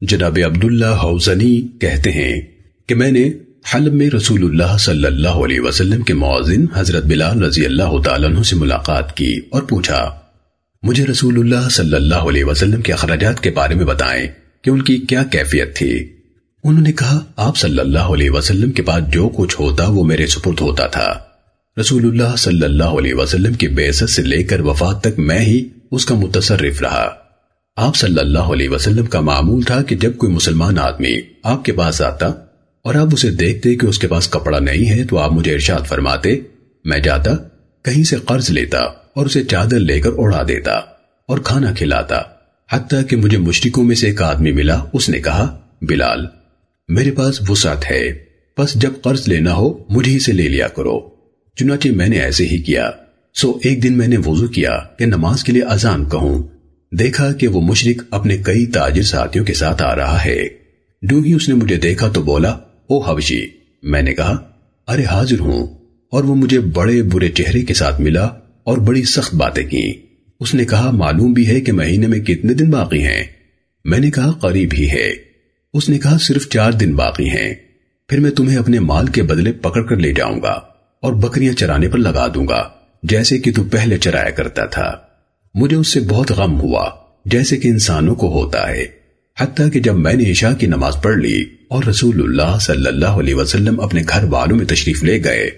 جناب عبداللہ حوزنی کہتے ہیں کہ میں نے حلب میں رسول اللہ صلی اللہ علیہ وسلم کے معزن حضرت بلال رضی اللہ تعالیٰ عنہ سے ملاقات کی اور پوچھا، مجھے رسول اللہ صلی اللہ علیہ وسلم کے اخراجات کے بارے میں بتائیں کہ ان کی کیا کیفیت تھی؟ انہوں نے کہا، آپ صلی اللہ علیہ وسلم کے پاس جو کچھ ہوتا وہ میرے سپرد ہوتا تھا۔ رسول اللہ صلی اللہ علیہ وسلم کی بیست سے لے کر وفات تک میں ہی اس کا متصرف رہا۔ آپ صلی اللہ علیہ وسلم کا معمول تھا کہ جب کوئی مسلمان آدمی آپ کے پاس آتا اور آپ اسے دیکھتے کہ اس کے پاس کپڑا نہیں ہے تو آپ مجھے ارشاد فرماتے، میں جاتا، کہیں سے قرض لیتا اور اسے چادر لے کر اڑا دیتا اور کھانا کھلاتا، حتیٰ کہ مجھے مشرکوں میں سے ایک آدمی ملا، اس نے کہا، بلال، میرے پاس وسعت ہے بس جب قرض لینا ہو، مجھے ہی سے لے لیا کرو۔ چنانچہ میں نے ایسے ہی کیا۔ سو ایک دن میں نے وضو کیا کہ نماز کے لیے اذان کہوں۔ دیکھا کہ وہ مشرق اپنے کئی تاجر ساتھیوں کے ساتھ آ رہا ہے۔ جو ہی اس نے مجھے دیکھا تو بولا، او حوشی میں نے کہا، ارے حاضر ہوں اور وہ مجھے بڑے برے چہرے کے ساتھ ملا اور بڑی سخت باتیں کی اس نے کہا، معلوم بھی ہے کہ مہینے میں کتنے دن باقی ہیں میں نے کہا، قریب ہی ہے اس نے کہا، صرف چار دن باقی ہیں، پھر میں تمہیں اپنے مال کے بدلے پکڑ کر لے جاؤں گا اور بکریاں چرانے پر لگا دوں گا، جیسے کہ تو پہلے چرایا کرتا تھا۔ مجھے اس سے بہت غم ہوا، جیسے کہ انسانوں کو ہوتا ہے۔ حتیٰ کہ جب میں نے عشاء کی نماز پڑھ لی اور رسول اللہ صلی اللہ علیہ وسلم اپنے گھر والوں میں تشریف لے گئے،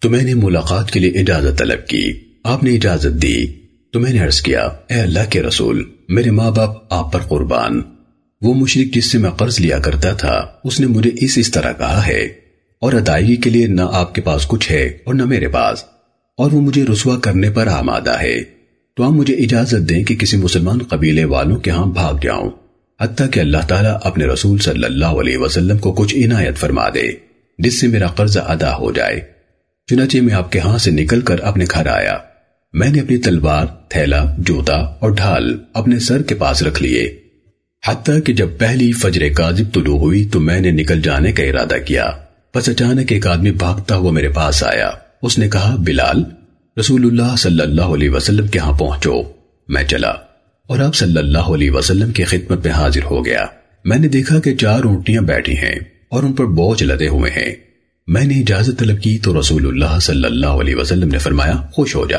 تو میں نے ملاقات کے لیے اجازت طلب کی۔ آپ نے اجازت دی۔ تو میں نے عرض کیا، اے اللہ کے رسول، میرے ماں باپ آپ پر قربان۔ وہ مشرق جس سے میں قرض لیا کرتا تھا، اس نے مجھے اس اس طرح کہا ہے۔ اور ادائیگی کے لیے نہ آپ کے پاس کچھ ہے اور نہ میرے پاس، اور وہ مجھے رسوا کرنے پر آمادہ ہے۔ تو آپ مجھے اجازت دیں کہ کسی مسلمان قبیلے والوں کے ہاں بھاگ جاؤں، حتیٰ کہ اللہ تعالیٰ اپنے رسول صلی اللہ علیہ وسلم کو کچھ عنایت فرما دے، جس سے میرا قرض ادا ہو جائے۔ چنانچہ میں آپ کے ہاں سے نکل کر اپنے گھر آیا۔ میں نے اپنی تلوار، تھیلا، جوتا اور ڈھال اپنے سر کے پاس رکھ لیے۔ حتیٰ کہ جب پہلی فجر کاذب طلوع ہوئی تو میں نے نکل جانے کا ارادہ کیا۔ پس اچانک ایک آدمی بھاگتا ہوا میرے پاس آیا۔ اس نے کہا، بلال رسول اللہ صلی اللہ علیہ وسلم کے ہاں پہنچو۔ میں چلا اور آپ صلی اللہ علیہ وسلم کی خدمت میں حاضر ہو گیا۔ میں نے دیکھا کہ چار اونٹیاں بیٹھی ہیں اور ان پر بوجھ لدے ہوئے ہیں۔ میں نے اجازت طلب کی تو رسول اللہ صلی اللہ علیہ وسلم نے فرمایا، خوش ہو جا۔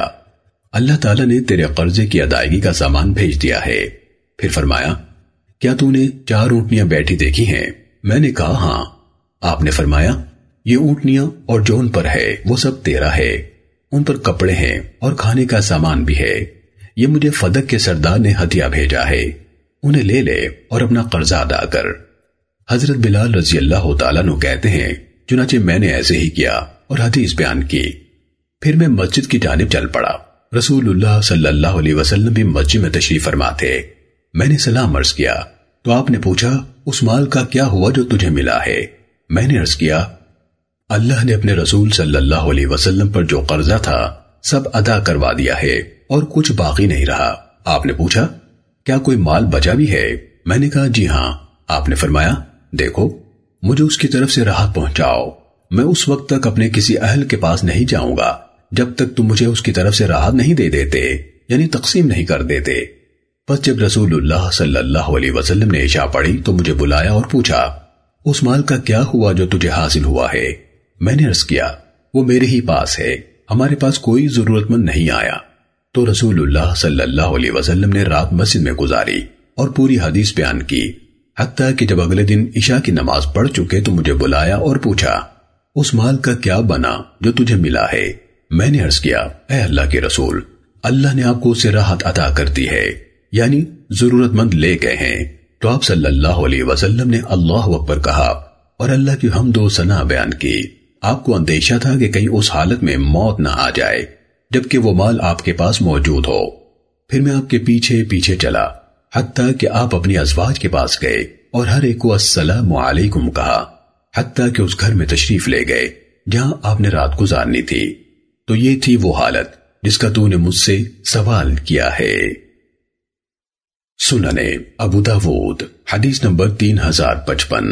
اللہ تعالیٰ نے تیرے قرضے کی ادائیگی کا سامان بھیج دیا ہے۔ پھر فرمایا، کیا تو نے چار اونٹنیاں بیٹھی دیکھی ہیں؟ میں نے کہا ہاں۔ آپ نے فرمایا، یہ اونٹنیاں اور جو ان پر ہے وہ سب تیرا ہے۔ ان پر کپڑے ہیں اور کھانے کا سامان بھی ہے۔ یہ مجھے فدق کے سردار نے ہتھیا بھیجا ہے۔ انہیں لے لے اور اپنا قرضہ ادا کر۔ حضرت بلال رضی اللہ تعالیٰ نو کہتے ہیں، چنانچہ میں نے ایسے ہی کیا اور حدیث بیان کی۔ پھر میں مسجد کی جانب چل پڑا۔ رسول اللہ صلی اللہ علیہ وسلم بھی مسجد میں تشریف فرما تھے۔ میں نے سلام عرض کیا۔ تو آپ نے پوچھا، اس مال کا کیا ہوا جو تجھے ملا ہے؟ میں نے عرض کیا اللہ نے اپنے رسول صلی اللہ علیہ وسلم پر جو قرضہ تھا، سب ادا کروا دیا ہے اور کچھ باقی نہیں رہا۔ آپ نے پوچھا، کیا کوئی مال بچا بھی ہے؟ میں نے کہا جی ہاں۔ آپ نے فرمایا، دیکھو، مجھے اس کی طرف سے راحت پہنچاؤ۔ میں اس وقت تک اپنے کسی اہل کے پاس نہیں جاؤں گا، جب تک تم مجھے اس کی طرف سے راحت نہیں دے دیتے یعنی تقسیم نہیں کر دیتے۔ بس جب رسول اللہ صلی اللہ علیہ وسلم نے عشاء پڑھی تو مجھے بلایا اور پوچھا، اس مال کا کیا ہوا جو تجھے حاصل ہوا ہے؟ میں نے عرض کیا، وہ میرے ہی پاس ہے، ہمارے پاس کوئی ضرورت مند نہیں آیا۔ تو رسول اللہ صلی اللہ علیہ وسلم نے رات مسجد میں گزاری اور پوری حدیث بیان کی۔ حتیٰ کہ جب اگلے دن عشاء کی نماز پڑھ چکے تو مجھے بلایا اور پوچھا، اس مال کا کیا بنا جو تجھے ملا ہے؟ میں نے عرض کیا، اے اللہ کے رسول، اللہ نے آپ کو اسے راحت عطا کر دی ہے۔ یعنی ضرورت مند لے گئے ہیں۔ تو آپ صلی اللہ علیہ وسلم نے اللہ اکبر کہا اور اللہ کی حمد و ثنا بیان کی۔ آپ کو اندیشہ تھا کہ کہیں اس حالت میں موت نہ آ جائے، جبکہ وہ مال آپ کے پاس موجود ہو۔ پھر میں آپ کے پیچھے پیچھے چلا، حتیٰ کہ آپ اپنی ازواج کے پاس گئے اور ہر ایک کو السلام علیکم کہا، حتیٰ کہ اس گھر میں تشریف لے گئے، جہاں آپ نے رات گزارنی تھی۔ تو یہ تھی وہ حالت جس کا تو نے مجھ سے سوال کیا ہے۔ سننے ابو داود، حدیث نمبر تین ہزار پچپن۔